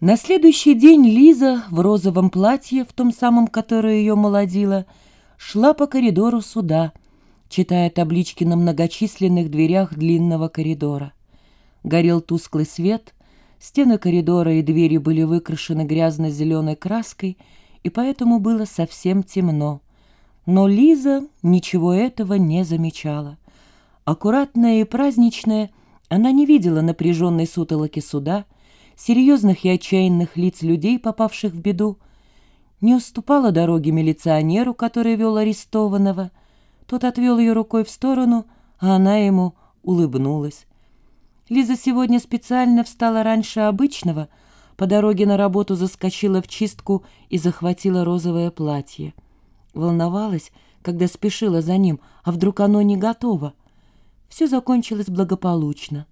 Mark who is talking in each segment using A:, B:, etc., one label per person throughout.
A: На следующий день Лиза в розовом платье, в том самом, которое ее молодило, шла по коридору суда, читая таблички на многочисленных дверях длинного коридора. Горел тусклый свет, стены коридора и двери были выкрашены грязно-зеленой краской, и поэтому было совсем темно. Но Лиза ничего этого не замечала. Аккуратная и праздничная, она не видела напряженной сутолоки суда, серьезных и отчаянных лиц людей, попавших в беду, не уступала дороге милиционеру, который вел арестованного. Тот отвел ее рукой в сторону, а она ему улыбнулась. Лиза сегодня специально встала раньше обычного, по дороге на работу заскочила в чистку и захватила розовое платье. Волновалась, когда спешила за ним, а вдруг оно не готово. Все закончилось благополучно.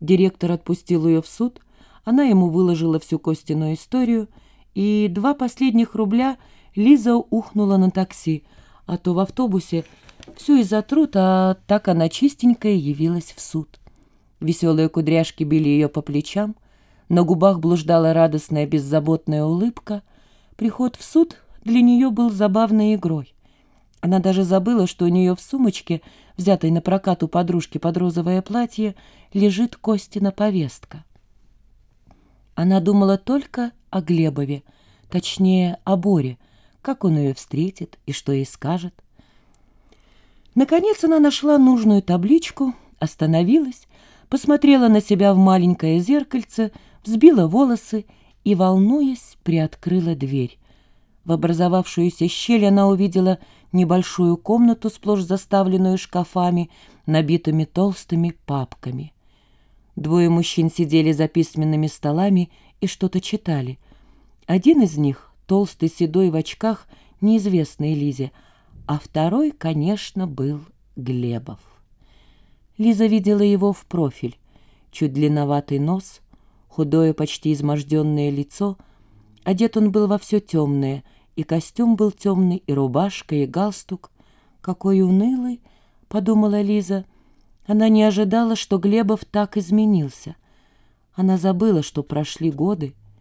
A: Директор отпустил ее в суд — она ему выложила всю Костину историю, и два последних рубля Лиза ухнула на такси, а то в автобусе все из-за труд, а так она чистенькая явилась в суд. Веселые кудряшки били ее по плечам, на губах блуждала радостная беззаботная улыбка. Приход в суд для нее был забавной игрой. Она даже забыла, что у нее в сумочке, взятой на прокат у подружки под розовое платье, лежит Костина повестка. Она думала только о Глебове, точнее, о Боре, как он ее встретит и что ей скажет. Наконец она нашла нужную табличку, остановилась, посмотрела на себя в маленькое зеркальце, взбила волосы и, волнуясь, приоткрыла дверь. В образовавшуюся щель она увидела небольшую комнату, сплошь заставленную шкафами, набитыми толстыми папками. Двое мужчин сидели за письменными столами и что-то читали. Один из них, толстый, седой в очках, неизвестный Лизе, а второй, конечно, был Глебов. Лиза видела его в профиль. Чуть длинноватый нос, худое, почти изможденное лицо. Одет он был во все темное, и костюм был темный, и рубашка, и галстук. «Какой унылый!» — подумала Лиза — она не ожидала, что Глебов так изменился. Она забыла, что прошли годы,